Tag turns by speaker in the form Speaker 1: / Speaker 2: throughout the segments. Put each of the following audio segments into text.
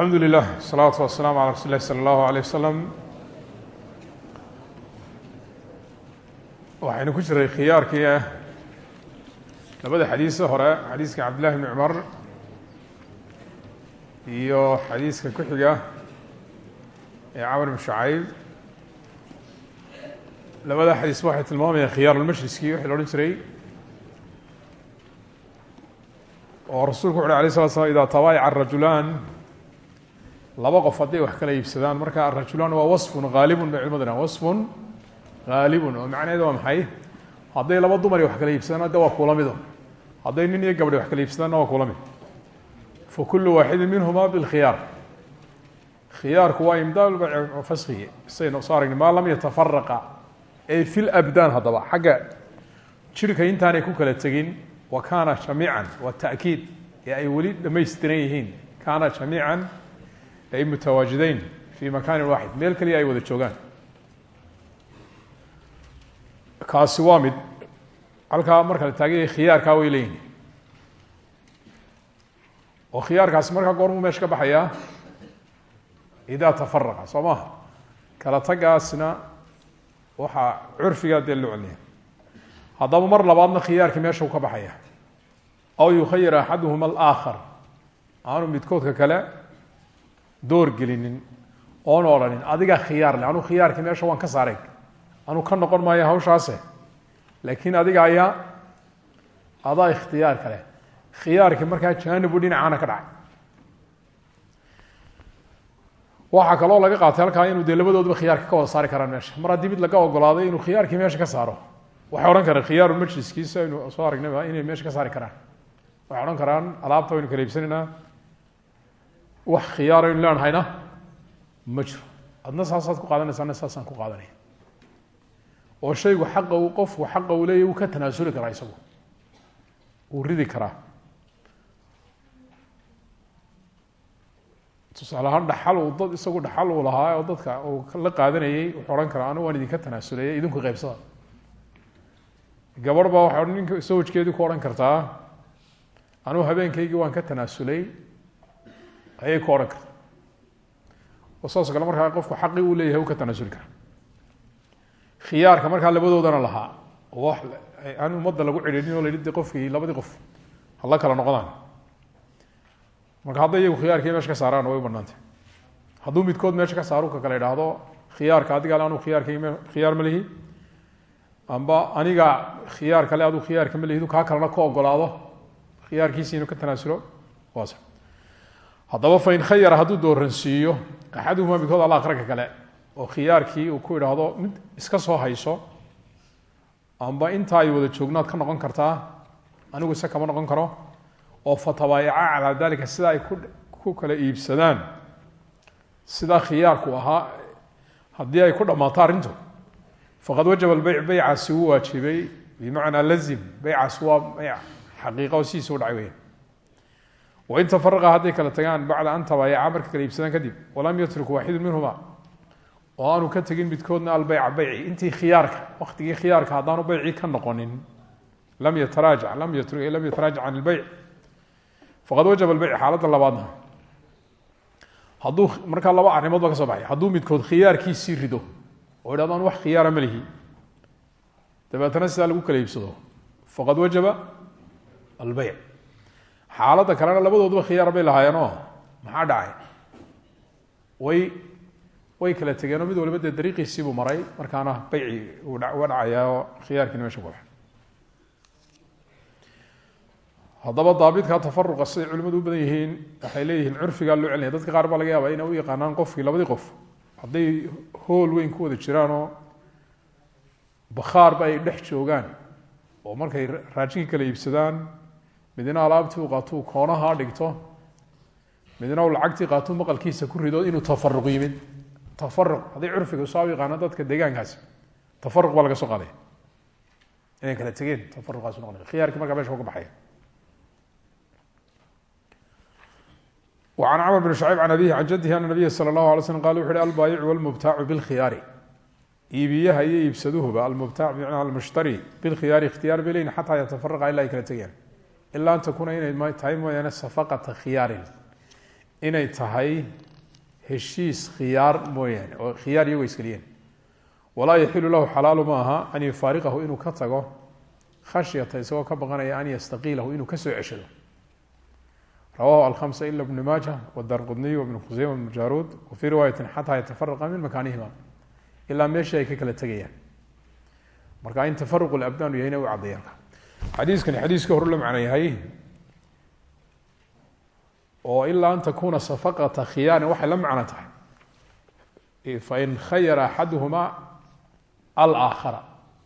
Speaker 1: alxamdu lilah salawaatu wasalaamu calaa rasuuli lahi sala allahu aleyh wasalam waxaynu ku jiray khiyaarkii ah. Labada xadiisa hore xadiiska cabdillahi bni cumar iyo xadiiska ku xiga ee camr bn shacayb labada xadiis waxay tilmaamayaan khiyaar lmajliskii wixii la odhan jiray oo rasuulku wuxu alay slat slam ida tabaayaca rajulaan laba qof hadday wax kala iibsadaan marka arajulaan waa wasfun haalibun bay culimadu dhahan oo macnaheedu waa maxay? Hadday laba dumari wax kala iibsadaan de waa kuula nin iyo gabdhi wax kala iibsadaanna waa kuula mid. Fa kulu waaxidin minhuma bilkhiyaar khiyaarku waa imdaal faskigi saynu soo aragni maa lam yatafaraqa ay fi labdaan haddaba xagga jirhka intaanay ku kala tegin wa kaana jamiican waa ta'kiid ee ay weli dhamaystiran yihiin kaana ay mutawaajideyn fi makaanin waaxid meel keliya ay wada joogaan. Kaasi waa mid halkaa marka la taaganya khiyaarkaa way leeyihiin oo khiyaarkaasi markaa goormuu meesha ka baxayaa? Idaa tafaraqa soo kala tagaasna waxaa curfigaa dee loo mar labaadna khiyaarkii meesha u ka baxaya aw yukhayir axaduhuma alaakhar. Aanu midkoodka kale door gelinin oona odhanin adigaa khiyaar le anuu khiyaarkii meesha waan ka saaray. Anuu ka noqon maayo hawshaase. Laakiin adiga ayaa adaa ikhtiyaar kale khiyaarkii markaa jaanibu dhinacaana ka dhacay. Waxaa kaloo laga qaatay halkaa inuu dee labadooduba khiyaarka ka wada saari karaan meesha. Mar haddii mid laga ogolaaday inuu khiyaarkii meesha ka saaro waxay odhan karaan khiyaaru majliskiisa aynu soo aragnayba inay meesha ka saari karaan. Waxay odhan karaan alaabta waynu kala wax khiyaar aynu leenahayna ma jiro. Adna saasaad ku qaadanaysa adna saasaan ku qaadanaya oo shaygu xaqa uu qofku xaqa uu leeyahy wuu ka tanaasuli karaa isagu. Wuu ridi karaa. Tusaale ahaan dhaxal uu dad isagu dhaxal uu lahaa oo dadka uu la qaadanayay wuxuu odhan karaa anu waan idinka tanaasulaya idinku qaybsada. Gabadh baa waxay ninka sawajkeedii ku odhan kartaa anugu habeenkaygii waan ka tanaasulay ayay ku odhan karta. Oo saasoo kale markaa qofku xaqii uu leeyahay u ka tanaasuli kara khiyaarka markaa labadoodana lahaa. Oo aan ummadda lagu cidhiidhin o la yidhi qofkii labadii qof hala kala noqdaan. Marka hadday iyagu khiyaarkii meesha ka saaraan way u banaantay hadduu midkood meesha ka saaro ka kale idhaahdo khiyaarka adiga ale anu khiyaarkayg khiyaar ma amba aniga khiyaar kale aduu khiyaarka ma lihidu kaa kalena ka ogolaado khiyaarkiisi inuu ka tanaasulo waas haddaba fain khayara hadduu dooransiiyo axaduhuma midkood alla akraka kale oo khiyaarkii uu ku idhaahdo mid iska soo hayso amba inta ay wada joognaad ka noqon kartaa anigu ise kama noqon karo oo fatabaayaca calaa dalika sida ay ku kala iibsadaan sidaa khiyaarku ahaa haddii ay ku dhammaato arrintu faqad wajaba albeyc beycaasi wuu waajibay bimacnaa lazim beycaasi waa beyc xaqiiqa oo sidiisa u dhacay wain tafaraqa hadday kala tagaan bacda an tabaayaca marka kala iibsadaan kadib walam yatruk waaxidu minhuma oo aanu ka tegin midkoodna albeyca beyci intii khiyaarka waktigii khiyaarka haddaanu beycii ka noqonin. Lam yataraajac lam yatru lam yataraajac can ilbeyc faqad wajaba albeyc xaaladda labaadna. Hadduu markaa laba arrimood ba ka soo baxay. Hadduu midkood khiyaarkiisii rido oo idhahdo an wax khiyaara ma lihi. Dabeetana sidaa lagu kala iibsado. Faqad wajaba albeyc xaaladda kalena labadooduba khiyaar bay lahaayeenoo maxaa dhacay? Way way kala tegeenoo mid waliba dee dariiqiisiibuu maray markaana beyci uga dhacayaa oo khiyaarkiina meesha ku haddaba daabidka tafaruqa siday culimadu u badan yihiin waxay leeyihiin curfigaa loo celinaya dadka qaar baa laga yaaba inay u yaqaanaan qofkii labadii qof. Hadday hool weyn ku wada jiraanoo bakhaarba ay dhex joogaan oo markay raashinkii kala iibsadaan midna alaabtii uu qaatuu koonaha dhigto midna uu lacagtii qaatuu maqalkiisa ku rido inuu tafaruq yimid tafaruq hadday curfiga saa u yaqaano dadka deegaankaasi tafaruq baa laga soo qaadaya inay kala tegeen tafaruqaas noqonaya khiyaarkii markaa mesha ka baxaya وعن cمر بن شhعيب عن أbيه عن جده أن النبy slى الlه علي sلم qal وxu hi albاayic والmubtaacu bاlkhiyaari iibiyaha iyo iibsaduhuba almubtac bmacnaa almushtari bilkhiyaari ikhtiyaar bay leyin xataa yatafaraqa ilaa ay kala tegayaan ilaa an takuuna inay tahay mooyaane safaqata khiyaarin. Inay tahay heshiis khiyaar mooyaane oo khiyaar iyagoo iskeliyeen walaa yaxilu lahu xalaalu ma an yufaariqahu inuu ka tago khashyata isagoo ka baqanaya an yastaqiilahu inuu ka soo ceshado. Rawahu alhamsa ila bnu maaja wdarqudniy wbnu khuseyma bnu jaruud wa fii riwaayati xataa yatafaraqa min makaanihima ilaa meeshii ay ka kala tegayaan. Marka in tafaruq labdaan yahayna u caddeeyaan xadiiskani xadiiska horu la macno yahay oo ilaa an takuna safaqata khiyaarin waxay la macno tahay. Fain khayara axaduhuma alaakhara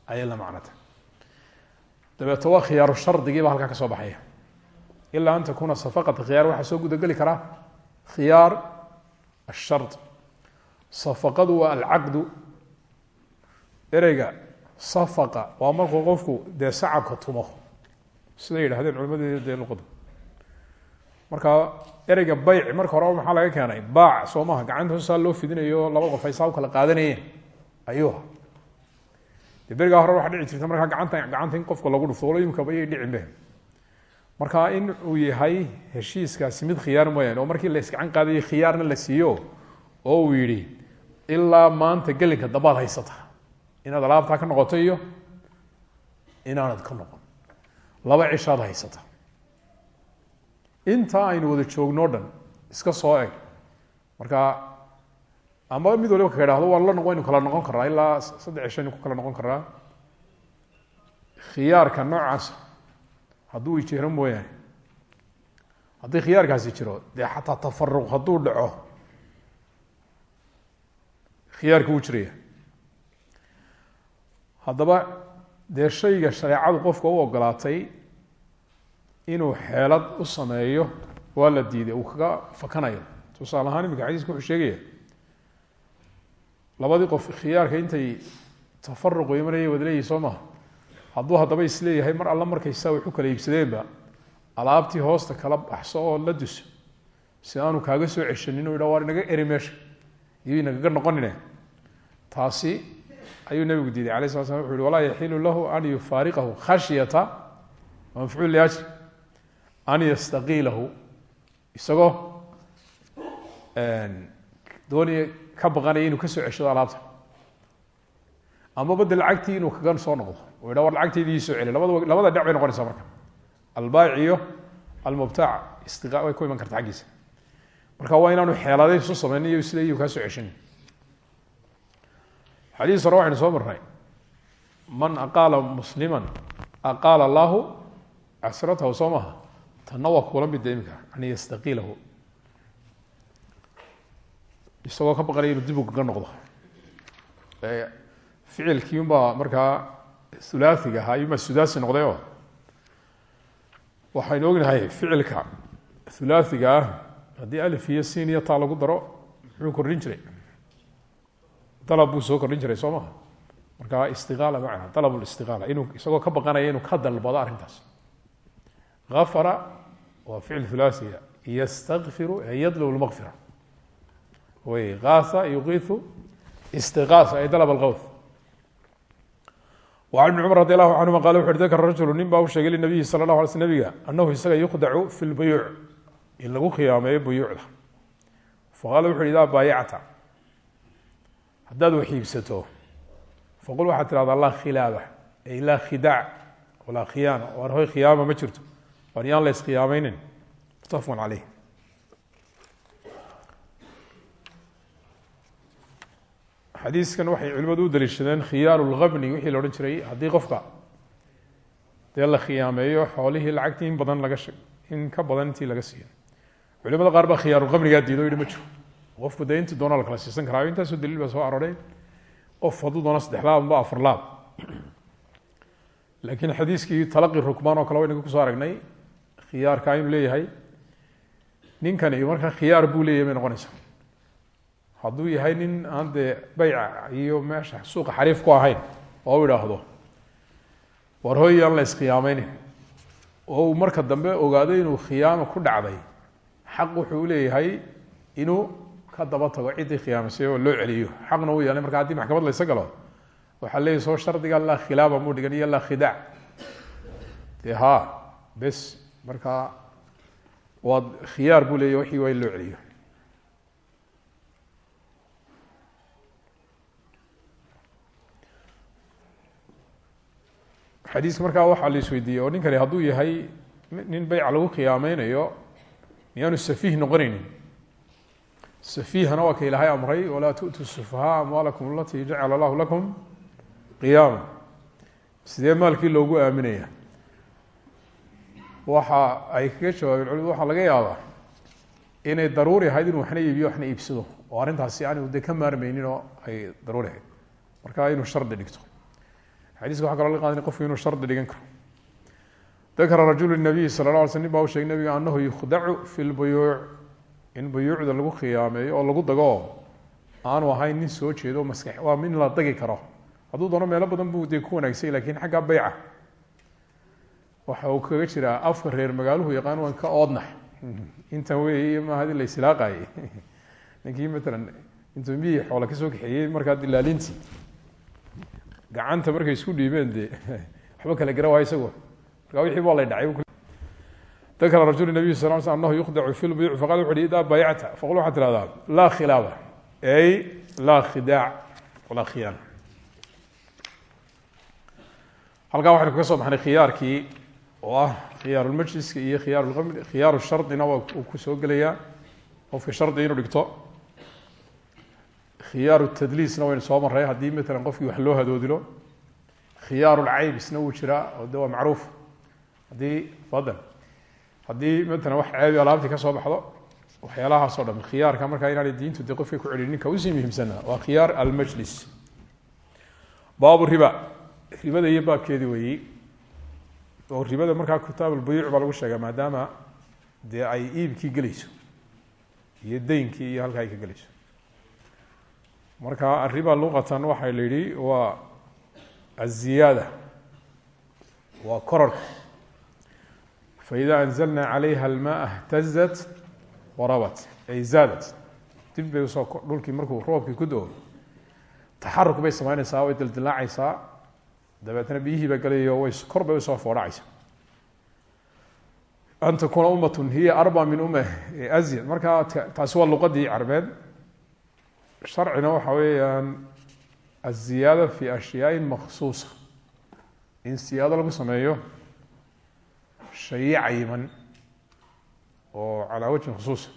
Speaker 1: ayay la macno tahay. Dabeeto waa khiyaaru shardigii baa halkaa ka soo baxaya. Ilaa an takuna safaqata khiyaar waxaa soo gudageli karaa khiyaar ashard safaqadu waa alcaqdu ereyga safaqa. Waa markuu qofku dee sacabka tumo. Siday yidhahdeen culimadeeda dee luqada marka ereyga bayc marka horeba maxaa laga keenay? Baac soo gacanta hoosaa loo fidinayo laba qof ay saa u kala qaadanayeen ayuuha berigaa hore waxaa dhici jirta markaa gacanta gacanta in qofka lagu dhufto imikaba yay dhicinbe marka in uu yahay heshiiskaasi mid khiyaar mooyaane oo markii la isgacan qaadayay khiyaarna la siiyo oo uu yidhi ilaa maanta gelinka dambaad haysata inaad alaabtaa ka noqoto iyo inaanad ka noqon. Laba cishaad haysata. Intaa aynu wada joognoo dhan iska soo eg. Marka ama mid waliba ka idhahdo waan la noqo aynu kala noqon karaa ilaa saddex cisho aynu ku kala noqon karaa khiyaarka noocaas hadduu ijiro mooyaane. Haddii khiyaarkaasi jiro dee xataa tafaruq hadduu dhaco khiyaarka wuu jiraya haddaba dee shayga shareecadu qofka u ogolaatay inuu xeelad u sameeyo waa la diiday uu kaga fakanayo. Tusaale ahaan iminka xadiiska wuxuu sheegaya labadii qof khiyaarka intay tafaruqu imanaya wada leeyihi soo maha hadduu haddaba is leeyahay mar alla markay saa waxu kala iibsadeenba alaabtii hoosta kala baxso oo la duso. Si aanu kaaga soo ceshanin u yidha waar inaga eri meesha iyo inagaga noqonine. Taasi ayuu nabigu diiday sala slam wuxu yhi walaa yaxilu lahu an yufaariqahu khashyata mafcuul liajri an yastaqiilahu. Isagoo doonaya ka baqanaya inuu ka soo ceshado alaabta. Amaba de lacagtii inuu kaga soo noqdo. U yidha war lacagteydii celi. Labada labada dhinac bay marka. Albaayic iyo almubtaac way ku iman karta xaggiisa. Marka waa inaanu xeeladay isu sameynin iyo kaa soo ceshin xadiis hore waxaynu soo marnay. Man aqaala muslima aqaala allahu casratahu soo maha. Tanna waa kula midda imika an yastaqiilahu. Isagoo ka baqanaya inuu dib u kaga noqdo. Ficilkii unbaa markaa hulaaiga ahaa iyumaa sudaasi noqdayoo waxaynu ognahay ficilka hulaaiga ah haddii alif sin iyo taa lagu daro muxuu kordhin jiray dalab buu soo kordhin jiray soo maha markaa istiaala macnaha dalab inuu isagoo ka baqanaya inuu ka dalbado arrintaas. Afara waa ficil hulaasia yastafiru ee yadlub lmaqfira wy aasa yuqiiu istiaasa ay dalab alqaw an ibni cumar radi allahu canhuma qala wuxu dakra rajulu nin baa u sheegay linabiyi sala lah ala nabiga annahu isaga yuqdacu fi lbuyuuc in lagu khiyaameeyo buyuucda. Faqala wuxu idaa baayacta haddaad wax iibsato faqul waxaad tirahdaa laa khilaaba ay laa khidaac walaa khiyaana waar hoy khiyaama ma jirto waar yaan la iskhiyaameynin mutafaqun caleyh xadiiskan waxay culimadu u daliishadeen khiyaaru lgabni wixii la odhan jiray haddii qofka dee la khiyaameeyo xoolihii lacagtii in badan laga in ka badan intii laga siiyo. Culimada qaar baa khiyaaruqamnigaa diido o ma jiro qofku intii doona la kala siisan karaa intaasoo daliil baa soo arooray qof hadduu doono saddex laab amba afar laab. Laakiin xadiiskii talaqi rukmaan oo kale waynaga ku soo aragnay khiyaarka inuu leeyahay ninkani markaa khiyaar buu leeyahay bay noqonaysaa. Hadduu yahay nin aan dee bayca iyo meesha suuqa xariif ku ahayn oo idhaahdo war hoy aan la iskhiyaameynin oo marka dambe ogaado inuu khiyaamo ku dhacday xaq wuxuu u leeyahay inuu ka daba tago ciddii khiyaamisay oo loo celiyo. Xaqna u yeelay marka haddii maxkamad laysa galo waxaa leeyahy soo shardiga laa khilaaba muu dhigan iyo laa khidaac dee ha bes marka waad khiyaar buu leeya wixii waa in loo celiyo. Xadiiska markaa waxaa la isweydiiyey oo ninkani hadduu yahay nin beyca lagu khiyaameynayo miyaanu safih noqonaynin safiihana waa ka ilaahay amray walaa tu'tuu sufahaa amwaalakum alatii jacala allahu lakum qiyaama sidee maalkii loogu aaminaya waxa ay kaga jawaabeen culimadu waxaa laga yaabaa inay daruuri ahayd inuu waxna iibiyo waxna iibsado oo arrintaasi aanu de ka maarmeynin oo ay daruuri ahayd marka inuu shardi dhigto xadiiska waxa kaloo laga qaadana qofku inuu shardi dhigan karo dakara rajulu nabiyi sala la alay sl baa sheegay nabiga anahu yukhdacu fi lbuyuuc in buyuucda lagu khiyaameeyo oo lagu dago aanu ahayn nin soo jeedo maskax waa in la dagi karo. Hadduu doono meelo badan buu dee ku wanaagsay laakiin xagga beyca waxa uu kaga jiraa afka reer magaaluhu yaqaan waan ka oodnax. Intan wey maaha in la islaaqayay ninkii matalan intuu miyii xoola ka soo kaxeeyey markaa dilaalintii. Gacanta markay isku dhiibeen dee. Waxba kala gara waay isagu. Markaa wixii baa lay dhacay dakara rajul nabiy sal sl anahu yukhdacu fi lbuyuc faqal wuxu uhi idaa bayacta faqul waxaad tirahdaa laa khilaaba ay laa khidaac walaa khiyaana halkaa waxaynu kaga soo baxnay khiyaarkii oo ah khiyaarulmajliska iyo khiyaar khiyaaru shardina waa uu ku soo gelayaa. Qofka shardi inuu dhigto khiyaaru tadliisna waynu soo maray haddii matalan qofkii wax loo hadoodilo khiyaarulcaybisna wuu jiraa oo de waa macruuf. Haddii fadal haddii matalan wax ceebi alaabtii ka soo baxdo waxyaalahaas o dham khiyaarka markaa inaanay diintu de qofkay ku celin ninka u sii muhiimsana waa khiyaar almajlis. Baabu riba. Ribada iyo baabkeedi weeyi oo ribada markaa kitaabulbuyuuc baa lagu sheegaa maadaama dee ay iibkii gelayso iyo deynkii iyo halkaa ay ka gelayso. Marka ariba luqatan waxaa la yihi waa aziyaada waa kororka faida anzalna calayha almaa htazat warabat ay zaadat dib bay u soo dhulkii markuu roobkii ku do taxaruk bay samaynaysaa way dildilaacaysaa dabeetna biyihii baa gelayo way kor bay u soo foodhacaysa an takuna umatun hiya arba min ume azyad marka taasi waa luqadii carbeed sharcina waxa weeyaan aziyaada fi ashyaai maksuusa in siyaado lagu sameeyo shayi cayiman oo calaa wajhin khusuusa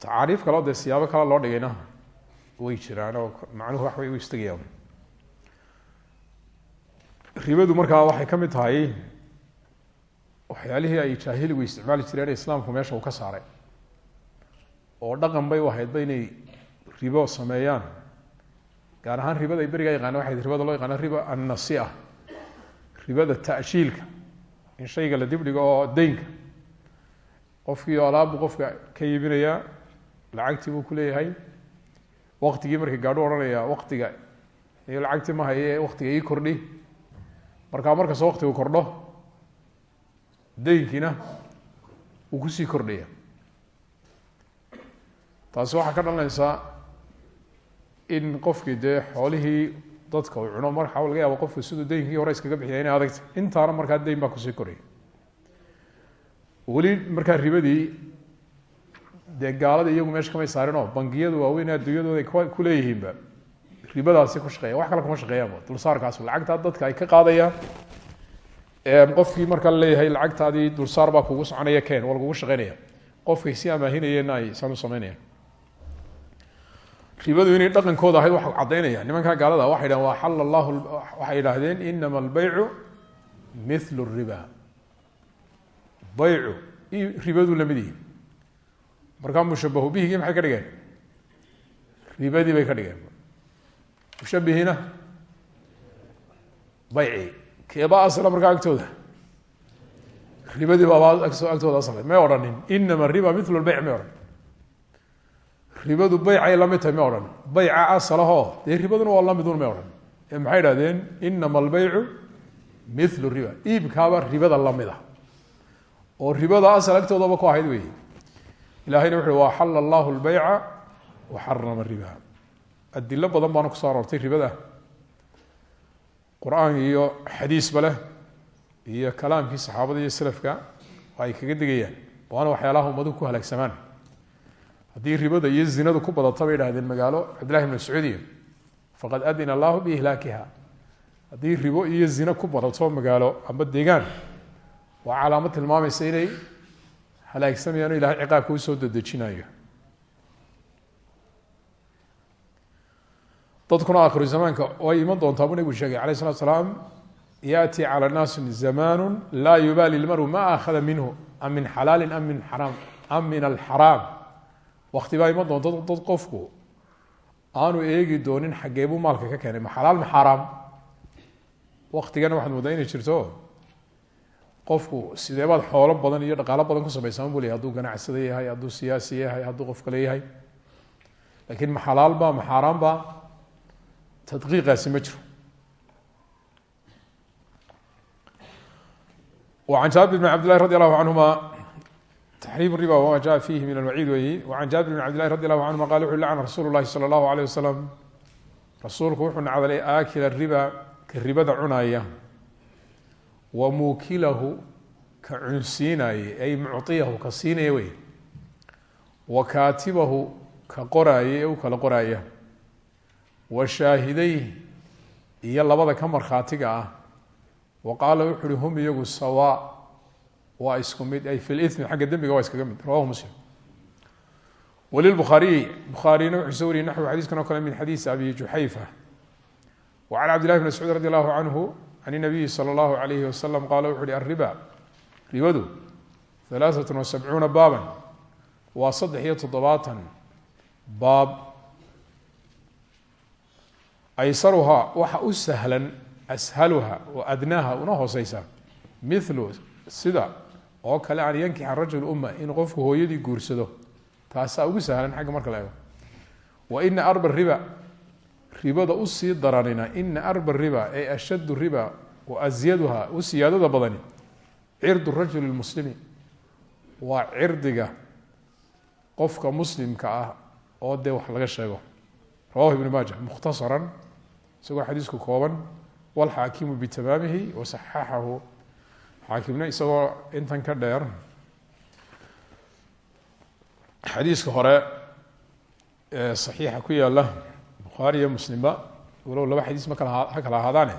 Speaker 1: tacaariif kaleo dee siyaabo kale loo dhigayna way jiraan oo macnuhu wax way u istagayaan waxay ka mid tahay waxyaalihii ay jaahiligu isticmaali jireen islaamku meesha uu ka saaray oo dhaqan bay u ahaydba inay ribo sameeyaan gaar ahaan ribada ay berigaa yaqaana waxay ribada loo yaqaana riba annasia ribada ta'shiilka in shayga la dibdhigo oo deynka. Qofkii oo alaabu qofka ka iibinayaa lacagtii buu ku leeyahay. Waktigii markii gaadhu odhanaya waktiga iyo lacagtii ma haye waktiga ii kordhi. Markaa markastoo waktigu kordho deynkiina wuu ku sii kordhaya taasi waxaa ka dhalanaysaa in qofkii dee xoolihii dadka uu cuno markaa laga yaabo qofku siduu deynkii hore iskaga bixiya inay adagta intaana markaa deyn baa ku sii koraya weli markaa ribadii dee iyagu meesha kamay saarinoo bangiyadu waaweyn adduunyadooda ku leeyihiinba ribadaasi ku shaqeya wax kale kuma shaqeeyaanba dulsaarkaas lacagtaa dadka ay ka qaadayaan. Qofkii markaa la leeyahay lacagtaadii dulsaar baa kugu soconaya ken waa shaqeynaya. Qofkay si amaahinayeenna ay saan u ribadu inay dhaqankooda ahayd waxa caddaynaya. Nimankaa gaalada waxay dhahen waa xal allahu waxay inama albeycu mithlu riba baycu ribadu la mid yihi markaa mushabahu bihigii maxay ka dhigeen? Ribadii bay ka dhigeen. Mushabihina bayci keeba asla markaa agtooda. Ribadii baaba agtooda asla may odhanin inama riba mithlu lbeyc may odhan ribadu beycay la mid tahay may odhan. Beyca asalahoo dee waa lamidun may ee maxay idhahdeen inama albeycu mithlu riba. Iibkaaba ribada lamida oo ribada asal ku ahayd wey ilahayna wuxu wa xala allahu lbeyca wa xarama riba. Adilo badan baana kuso aroortay ribada. Qur'aan iyo xadiisba leh iyo kalaamkii saxaabada iyo selafka ay kaga digayaan. Waana waxyaalaha ummaduhu ku halaagsamaan haddii ribada iyo zinadu ku badata bay idhahdeen magaalo cabdillahi bn mascuudiya faqad adina allahu biihlaakiha. Haddii ribo iyo zina ku badato magaalo amba deegaan waa calaamad tilmaamaysa inay halaagsamayaan o ilahay ciqaabka u soo dedejinayo dadkuna akhiru zamaanka way iman doontaa buu nebigu sheegay alayh salatu salaam yaأti calى naasi zamanu laa yubaali lmaru ma akhada minhu am min xalaali am min xaraam am min wakti baa iman doonta dad qofku. Aanu eegi doonin xaggeebuu maalka ka keenay. Ma xalaal ma xaaraam? Waktigana waxaad moodaa inay jirto? Qofku sidee baad xoolo badan iyo dhaqaalo badan ku samaysaman buu leyahy haduu ganacsada yahay hadduu siyaasi yahay hadduu qof kale yahay. Laakiin ma xalaalba ma xaaraamba tadqiiqaasi ma jiro. An jaabir bn cabd llahi radi allahu canhuma تxريم الربا وma jaء فيه min الوعيid weyi وعن jaaبir بن عبد لله رضي الله عنهma qال وxu lacna rasuul الlahi slى الlaه عليه وسلم rasuulku wuxuu nacdalay aakila الriba ka ribada cunaya wa muukilahu ka cunsiinaye ay mucطiyahu ka siinaya wey wa kaatibahu ka qoraaya ee u kala qoraaya wa shaahiday iyo labada ka markhaatiga ah wa qaala wuxu uhi hum iyagu sawa waa isku mid ay fi limi xagga dembiga waa iskaga mid. Rawahu muslim. Walilbukhaariyi bukhaarina wuxuu soo wariyey naxwu xadiiskan oo kale min xadiisi abi juxayfa wa can cabd llahi bn mascuud radi allahu canhu can nabiyi sala allahu alayhi wasalam qaala wuxu uhi alriba ribadu halaaثat wa sabcuuna baaban waa saddex iyo toddobaatan baab. Aysaruhaa waxa u sahlan ashaluha wa adnaaha una hooseysa milu sida oo kale an yankixa rajul uma in qofku hooyadii guursado. Taasaa ugu sahlan xagga marka la ego wa ina arba riba ribada u sii daranina ina arba riba ay ashaddu riba wa asyaduha u badani cirdu rajuli muslimi waa cirdiga qofka muslimka ah oo dee wax laga sheego. Rawahu ibn maaja mukhtasaran isagoo xadiisku kooban wlxaakimu bitamaamihi wasaxaxahu xaakimna isagoo intan ka dheer. Xadiiska hore ee saxiixa ku yaalla bukhaari iyo muslimba walow laba xadiis ma kala kala ahaadaane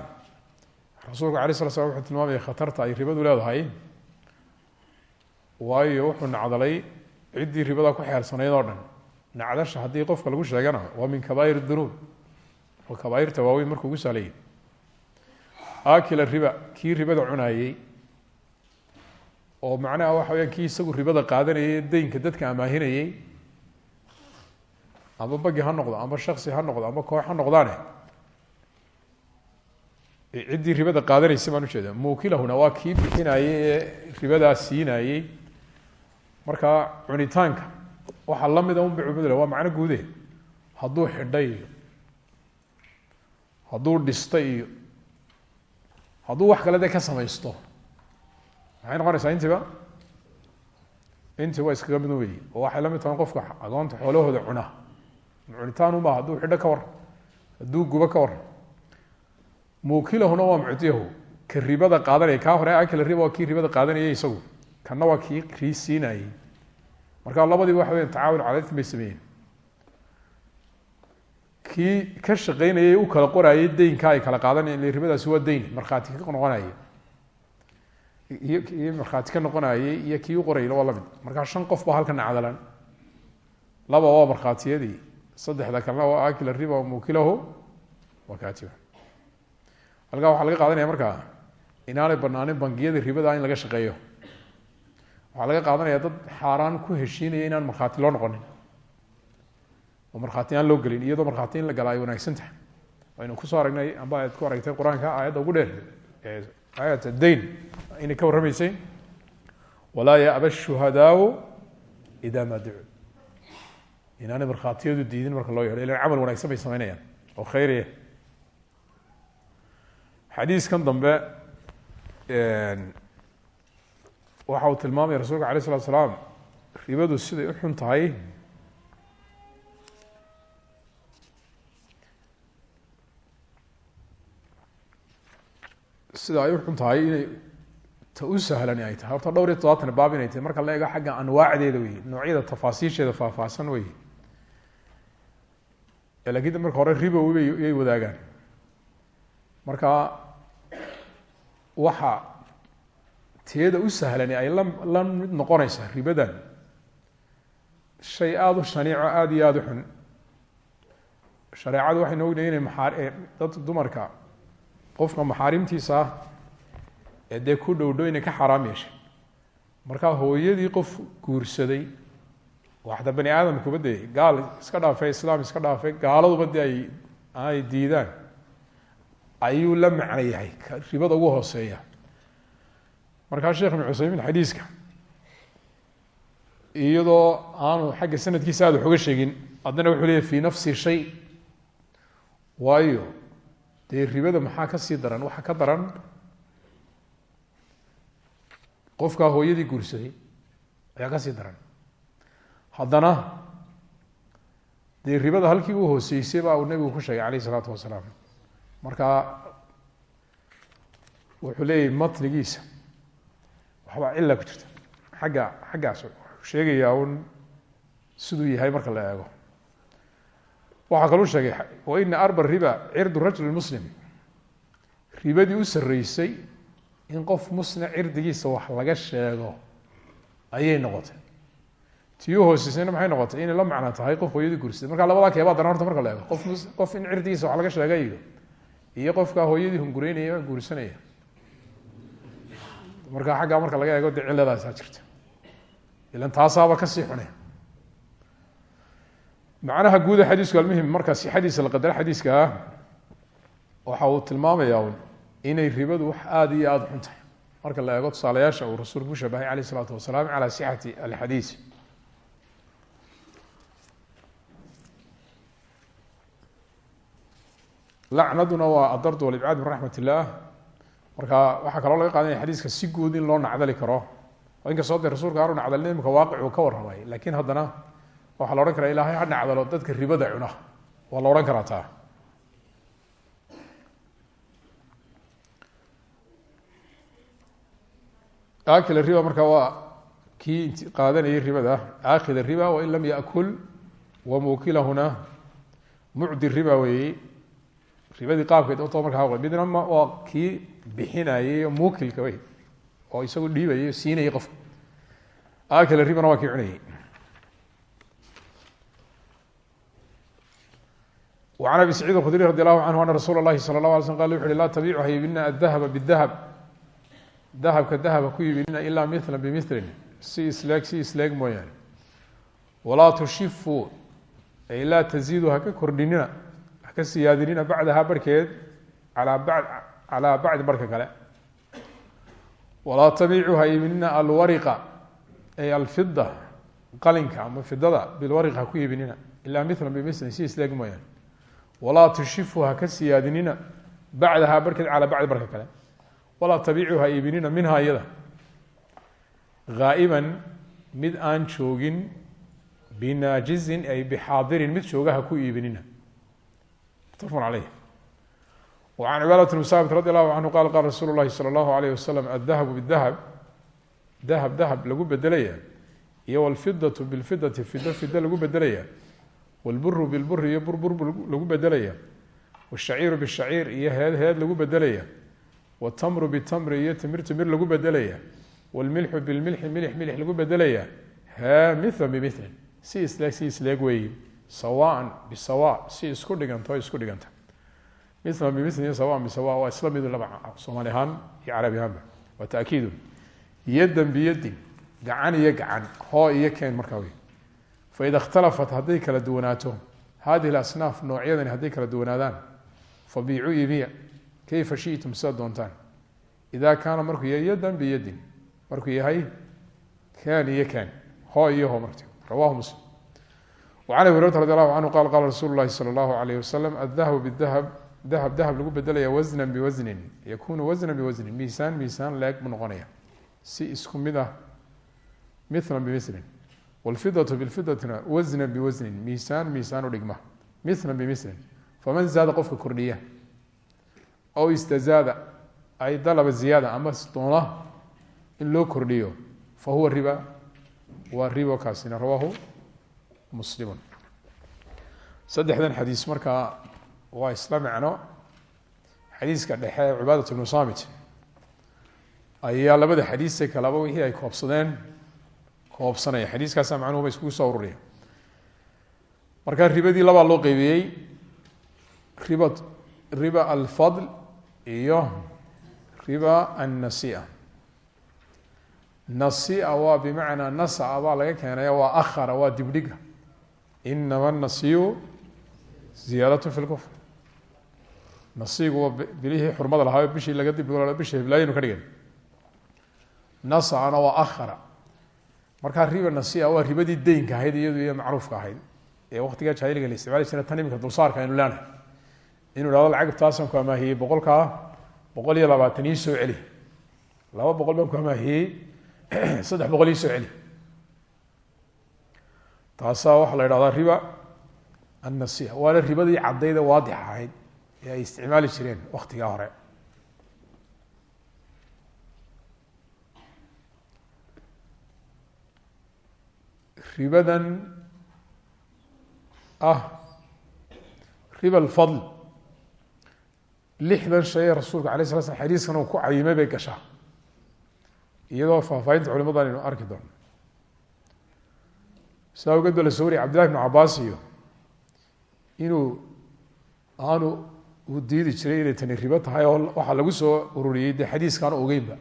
Speaker 1: rasuulku alay sla slam wuxuu tilmaamaya khatarta ay ribadu leedahay waayo wuxuu nacdalay ciddii ribada ku xeersanayd oo dhan. Nacdasha haddii qofka lagu sheegana waa min kabaa'ir dunuub oo kabaairta waaweyn markuu ugu saalayay aakila riba kii ribada cunaayey oo macnaha waxa weyaan kii isagu ribada qaadanayay deynka dadka amaahinayey amba bagi ha noqdo amba shaksi ha noqdo amba koox ha noqdaane. Ciddii ribada qaadanaysay baan ujeeda muukilahuna waa kii bixinayey ee ribadaa siinayey markaa cunitaanka waxaa lamida un bicumudle waa macno guude hadduu xidhay iyo hadduu dhistay iyo hadduu wax kale de ka samaysto maxay noqonaysaa intiba inti waa iskaga mid wey oo waxay la mid tahay qofka agoonta xoolahooda cuna. Cunitaan uma hadduu xidho ka war hadduu gubo ka war. Muukilahuna waa mucdiyahu ka ribada qaadanaya kaa hore akila riba waa kii ribada qaadanayay isagu. Kana waa kii siinayey marka labadiiba waxa weya tacaawun cala itm bay sameeyeen. Ka shaqeynayay u kala qoraayay deynka ay kala qaadanayeen ile ribadaasi waa deyn. Markhaati ka noqonayay iyo kii markhaati ka noqonayay iyo kii u qorayla waa la mid markaa shan qof baa halkan nacdalan laba waa markhaatiyadii. Saddexda kalena waa akila riba mukilahu waa katiba halkaa laga qaadanaya markaa inaanay banaanin bangiyada ribada in laga shaqeeyo. Waxaa laga qaadanaya dad xaaraan ku heshiinaya inaan markhaati loo noqonin. Oo markhaati aan loo gelin iyadoo markhaati in la gala ay wanaagsan tahay. Waynu ku soo aragnay amba ku aragtay qur'aanka aayadda ugu dheer ee aayat dayn inay ka warramaysay walaa yaba shuhadaau ida maa ducu inaanay markhaatiyadu diidin marka loo yeedho ilan camal wanaagsan bay sameynayaan oo khayriya xadiiskan dambe waxa uu tilmaamaya rasulka alay slatu slaam ribadu siday u xun sida ay u xun tahay inay u sahlani ay tahay. Horta dhowr iyo todobaatan baab inay tahay. Marka la eego xagga anwaacdeeda wey noocyada tafaasiisheeda faahfaahsan wey laakiin marka hore ribowi bay yay wadaagaan. Marka waxa teeda u sahlani ay la la mid noqonaysaa ribadan shay aada u shaniico aada iyo aada u xun. Shareecadu waxay noognahay inay maxaa dad dumarka qofka maxaarimtiisa ah ee dee ku inay ka xaaraam yeeshay. Markaa hooyadii qof guursaday waxda bani aadamkuba dee gaal iska dhaafay islaam iska dhaafay gaaladuba de ay ay diidaan. Ayuu la macno yahay ribada ugu hooseeya. Markaa sheekh ibn cusaymiin xadiiska iyadoo aanu xagga sanadkiisa aada wax uga sheegin haddana wuxuu leeyahy fi nafsi shay. Waayo dee ribada maxaa ka sii daran? Waxaa ka daran qofkaa hooyadii guursaday ayaa ka sii daran. Haddana dee ribada halkii u hooseysay baa uu nebigu ku sheegay alayh isalaatu wasalaam. Marka wuxuu leeyahy matnigiisa. Waxbaa cila ku jirta. Xagga xaggaas sheegayaa un siduu yahay marka la eego waxaa kaluu sheegay waina arba riba cirdu rajul muslim. Ribadii u sarreysay in qof muslim cirdigiisa wax laga sheego ayay noqotay. Tii u hooseysayna maxay noqotay? Inay la macno tahay qof hooyadii guursaday marka labadaa keebaa daran horta marka la eego. Qof mus qof in cirdigiisa wax laga sheega iyo iyo qofkaa hooyadii hungureynaya guursanaya. Marka xaggaa marka laga eego dee ciladaasaa jirta. Ilan taasaaba ka sii macnaha guuda xadiisku almuhim marka sixadiisa la qadaro xadiiska waxa uu tilmaamayaa un inay ribadu wax aada iyo aada xun tahay. Marka la eego tusaalayaasha uu rasuulku ku shabahay alayh isalaatu wasalaam calaa sixati alxadiis. Lacnaduna waa adardu walibcaad min raxmat illah marka waxaa kaloo laga qaadanaya xadiiska si guud in loo nacdali karo. Oo inkastoo dee rasuulka aanu nacdalin imika waaqic uu ka warramay laakiin haddana waxaa la odhan karaa ilaahay ha nacdalo dadka ribada cuna. Waa la odhan karaa taa. Aakil riba marka waa kii qaadanayay ribada. Aakid riba wain lam yakul wamukilahuna mucdi riba weeye ribadii qaabkeed oto markaa midna waa kii bixinayay mukilka wey oo isagu dhiibayay siinayay qofka aakil ribana waa kii cunayay an abi sacid khudri radi alahu anhu ana rasuul lahi sal la ala sl qal wuxu uhi laa tabiicu ha iibinina adahaba bidahab dahabka dahaba ku iibinina ilaa mila bimilin si isleeg si isleeg mooyaane walaa tushifu ay laa taziidu haka kordhinina haka siyaadinina bacdaha barhkeed alaa bad calaa bacdi barhka kale walaa tabiicu ha iibinina alwariqa ay alfida qalinka ama fidada bilwariq ha ku iibinina ilaa mila bimilin si isleeg mooyaane walaa tushifu ha ka siyaadinina bacdahaa barkeed calaa bacdi barka kale. Walaa tabiicu ha iibinina minha iyada. Haa'iban mid aan joogin binaajizin ay bixaadirin mid jooga ha ku iibinina. Muttafaqun caleyh wacan cibaadat bn saabit radi allahu canhu qala qala rasuulu llahi sala allahu alayh wasalam addahabu bidahab. Dahab dahab lagu bedelayaa iyo walfidatu bilfidati fido fido lagu bedelayaa wاlburu bilburi iyo burbur lagu bedelaya wالshaciiru bالshaciir iyo heed heed lagu bedelaya wالtamru btamri iyo timir timir lagu bedelaya wاlmilxu bilmilxi milx milx lagu bedelaya ha mila bimilin si isleeg si isleeg weeyi sawaan bisawa si isku dhiganta o isku dhiganta mila bimilin sawan bisawa waa isla midu laba soomaali ahaan iyo carabi ahaanba waa taakiidun yadan biyadin gacan iyo gacan hoo iyo keen markaa wey faida اkhtalafat hadday kala duwanaato hadihi اlasnaaf noocyadani hadday kala duwanaadaan fabiicuu ibiya kayfa shiئtum sidaad doontaan ida kaana markuu yahay yadan biyadin markuu yahay kan iyo kan ho iyo ho marti rawahu muslim وعn abi hurata radi allahu canhu qala qala rasuulu lahi salى اllahu alayh wasalam adahbu bidahab dahab dahab lagu bedelaya wasna biwasnin yakunu wasna biwasnin miisaan miisaan leeg buu noqonaya si isku mid ah mila bimilin wlfidaة bifidatina wasna biwasnin miisaan miisaan udhigma mila bimilin faman zaada qofka kordhiya ow istazaada ay dalaba ziyaada ama doona in loo kordhiyo fahuwa riba waa ribo kaasina rawaahu muslimu saddexdan xadiis markaa waa isla macno xadiiska dhexe ee cubaadat bnu samit ayaa labada xadiise kaleba wixii ay koobsadeen koobsanaya. Xadiiskaasa macnuhuba iskugu soo ururaya markaa ribadii labaa loo qeybiyey riba riba alfadl iyo riba annasia nasia waa bimacnaa nasaa baa laga keenaya waa akhara waa dibdhiga inama nasiyu ziyaadat fi lkufr nasigu waa bilihii xurmada lahaa bishii laga dib bisha hiblaayin ka dhigan nasana waa akhara markaa riba nasia waa ribadii deynka ahayd iyadu iyo macruufka ahayd. Ee waktigaa jaahiliga la isticmaali jira tan imika dulsaarka aynu leenahay. Inuu ihahdo lacag taasaan ku amaahiyey boqolkaa boqol iyo labaatan ii soo celi. Laba boqol baan ku amaahiyey saddex boqol ii soo celi. Taasaa waxaa la idhahdaa riba annasia waana ribadii caddayda waadix ahayd ee ay isticmaali jireen waktigaa hore ribadan ah riba alfadl. lixdan shay ee rasuulka alay sala slam xadiiskan uu ku cayimay bay gashaa. Iyadoo faahfaahinta culimadan aynu arki doono. Sidaa awgeed ba la soo wariyay cabdillahi bnu cabaas iyo inuu aanu uu diidi jiray inay tani ribo tahay oo waxaa lagu soo ururiyey dee xadiiskaanu ogeynba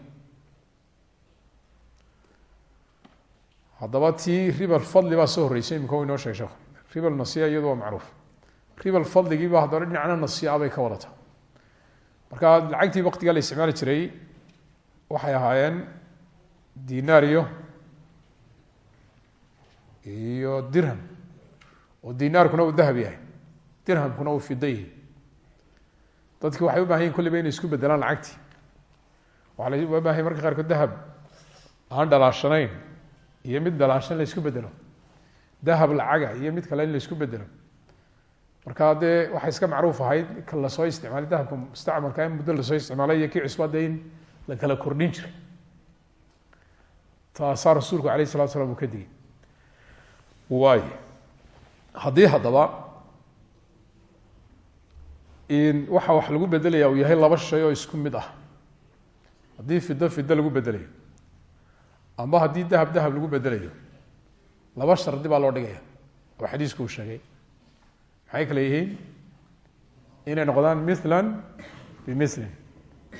Speaker 1: haddaba tii riba alfadli baa soo horreysay imika inoo sheegay sheekhu riba alnasiya iyadu waa macruuf. Riba alfadligiiba haddana dhinacna nasiya bay ka wadataa marka lacagtii waktigaa la isticmaali jiray waxay ahaayeen dinaar iyo dirham. Oo dinaarkuna uu dahab yahay dirhamkuna uu fida yahay. Waxay u baahan yihiin kulliba isku bedelaan lacagtii. Waxaa la baahan marka qaarkood dahab. Aan dhalaashanayn iyo mid dhalaashan la isku bedelo dahab lacaga iyo mid kale in la isku bedelo marka dee waxay iska macruuf ahayd ka la soo isticmaalay dahabka mustacmalka in muddo la soo isticmaalay iyo kii cusba dee in la kala kordhin jiray. Taasaa rasuulku alayh salatu slam uu ka digay. Waay. Haddii haddaba in waxa wax lagu bedelaya uu yahay laba shay oo isku mid ah. Haddii fido fido lagu bedelayo amba haddii dahab dahab lagu bedelayo. Laba shardi baa loo dhigaya. Oo xadiisku uu sheegay. Maxay kale yihiin? Inay noqdaan milan bimilin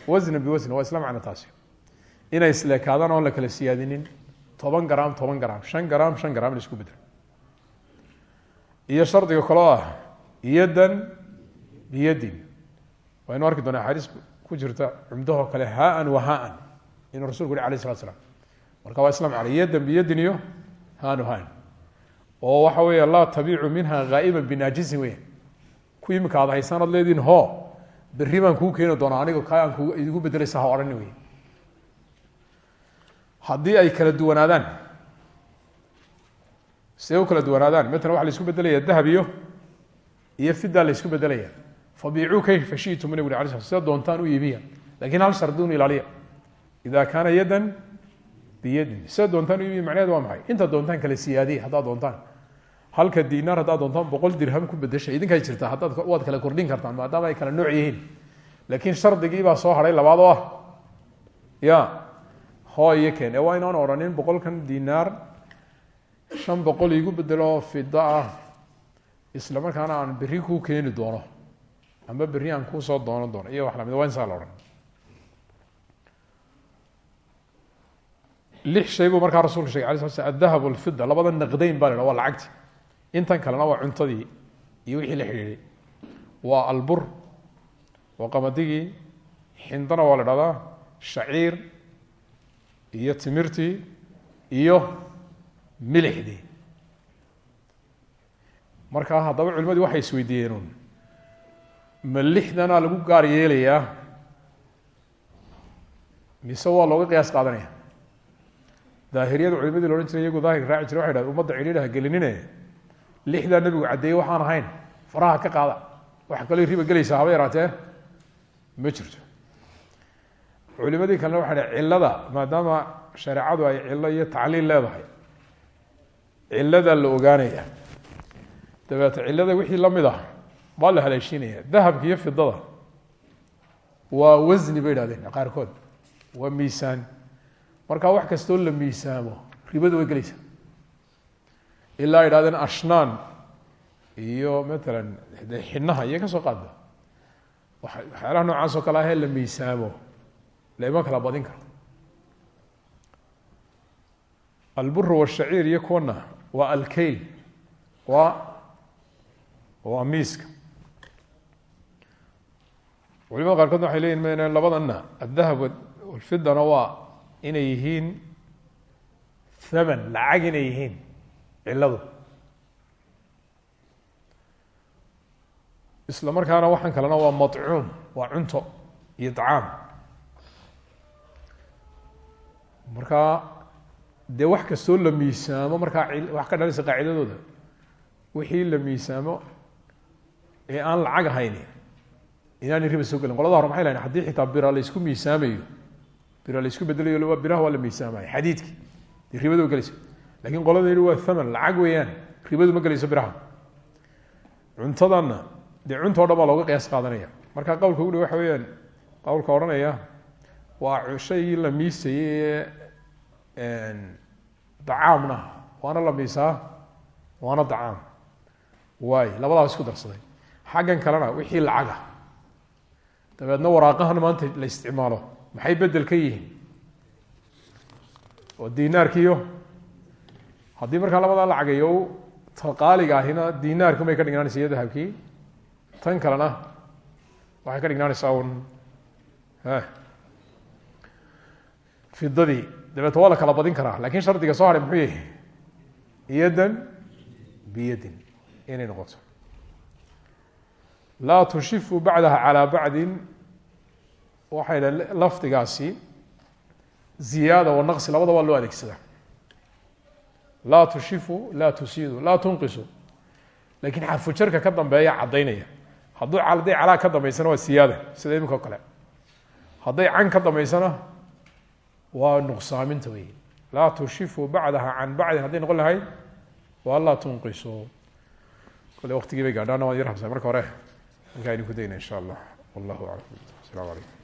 Speaker 1: wasna biwasn waa isla macno taasi. Inay isleekaadaan oon la kala siyaadinin. Toban gram toban gram shan gram shan gram in isku bedelo. Iyo shardiga kaloo ah yadan biyadin waynu arki doona axaadiis ku jirta cumdahoo kale haan wa haan inuu rasulku yhi alayh slat slam marka waa islam ale yadan biyadin iyo haanu haan oo waxa weeye laa tabiicu minha haa'iba binaajisin weya ku imika aad haysaanad leediin ho berri baan kuu keeni doonaa aniga ka aan ku idigu bedelaysa ha odhani wey haddii ay kala duwanaadaan see u kala duwanaadaan matalan waxa la isku bedelaya dahab iyo iyo fida la isku bedelaya fabiicuu kayfa shitum nabigu uri ala sl sida doontaan u iibiya laakiin hal shardi un ilaaliya. Ida kaana yadan biyadin sida doontaan u iibiya macnaheed waa maxay? Inta doontaan kala siyaadiya haddaad doontaan. Halka dinaar haddaad doontaan boqol dirham ku bedesha idinkay jirtaa haddaad waad kala kordhin kartaan maadaama ay kala nooc yihiin. Laakiin shardigii baa soo hadhay labaad oo ah. Ya hoo iyo keen. Ee waa inaan odhanin boqolkan dinaar shan boqol iigu bedelo fida ah isla markaana aan berri kuu keeni doono. Amba berri aan kuusoo doonan doono. Iyo wax la mid waa insaa la odhan lix shay buu markaa rasulka shegay ala sla sl adahab alfida labada naqdayn baa waa lacagti. Intan kalena waa cuntadii iyo wixii la xidhiidhay. Waa albur waa qamadigii xindana waa la dhahdaa shaciir iyo timirtii iyo milixdii. Markaa haddaba culimadii waxay isweydiiyeenun ma lixdanaa lagu gaar yeelayaa? Mise waa looga qiyaas qaadanaya daahiriyada culimadii la odhan jiray iyagu daahirka raaci jiray waxay dhahdeen umadda cidhiidhaha gelinine. Lixdaa nebigu caddeeyey waxaan ahayn faraha ka qaada. Wax kaloo riba gelaysaa haba yaraatee? Ma jirto. Culimadii kalena waxay dhahen cillada maadaama shareecadu ay cillo iyo tacliil leedahay cilladaa la ogaanaya. Dabeete cilada wixii la mid ah baa la haleeshiinaya. Dahabka iyo fidada waa wasni bay idhahdeen qaarkood waa miisaan markaa wax kastoo la miisaamo ribadu way gelaysaa. Ilaa idhahdeen ashnaan iyo matalan de xinaha iyo ka soo qaada waxyaalaha noocaas oo kale ahee la miisaamo lama kala badin karo. Albur washaciir iyo kuwana waa alkeyl waa waa miiska. Culimada qaarkoodna waxay leyihin m labadana adahab walfidana waa inay yihiin thaman lacag inay yihiin ciladu isla markaana waxaan kalena waa macuum waa cunto iyo طacaam markaa dee wax kastoo la miisaamo markaa wax ka dhalaysa qaacidadooda wixii la miisaamo ee aan lacag ahayn inaanay riba soo gelin qolada hore maxay lahayn? Haddii xitaa bira laysku miisaamayo bira laysku bedelayo biraha waa la miisaamaya xadiidki. Dee ribada wa gelaysa laakiin waa thaman lacag weeyaan. Ribadu ma gelayso biraha. Cuntadana dee cunto o dhan baa looga qiyaas qaadanaya. Marka qowlka uhi waxa weeyaan qowlka odhanaya waa shaygii la miisayey ee dacaamna waana la miisaa? Waana dacaam. Waay labadaas isku darsaday. Xaggan kalena wixii lacaga dabeedna waraaqahan maanta la isticmaalo maxay bedel ka yihiin? Oo dinaarkiiyo. Haddii markaa labadaa lacageeyo qaaliga ahina dinaarkun bay ka dhignaanaysa iyo dahabkii. Tan kalena waxay ka dhignaanaysaa un fidadii dabeete waa la kala badin karaa laakiin shardiga soo haray muxuu yahay? Yadan biyadin. Inay noqoto. Laa tushifu bacdaha calaa bacdin waxay lafdigaasi ziyaada wa naqsi labada waa loo adeegsadaa. Laa tushifu laa tusiidu laa tunqisu. Lakin xarfu jarka ka dambeeya caddaynaya. Hadduu hadday calaa ka dambaysana waa siyaada sida iminka kale. Hadday can ka dambaysana waa nuqsaaminta wey laa tushifu bacdaha can bacdin hadday noqon lahayd waa laa tunqisu. Kole waktigii bay gaadhaana waan yar habsa marka hore aynu ku dayna insha allah. Wallahu aclam. Asalaamu calaykum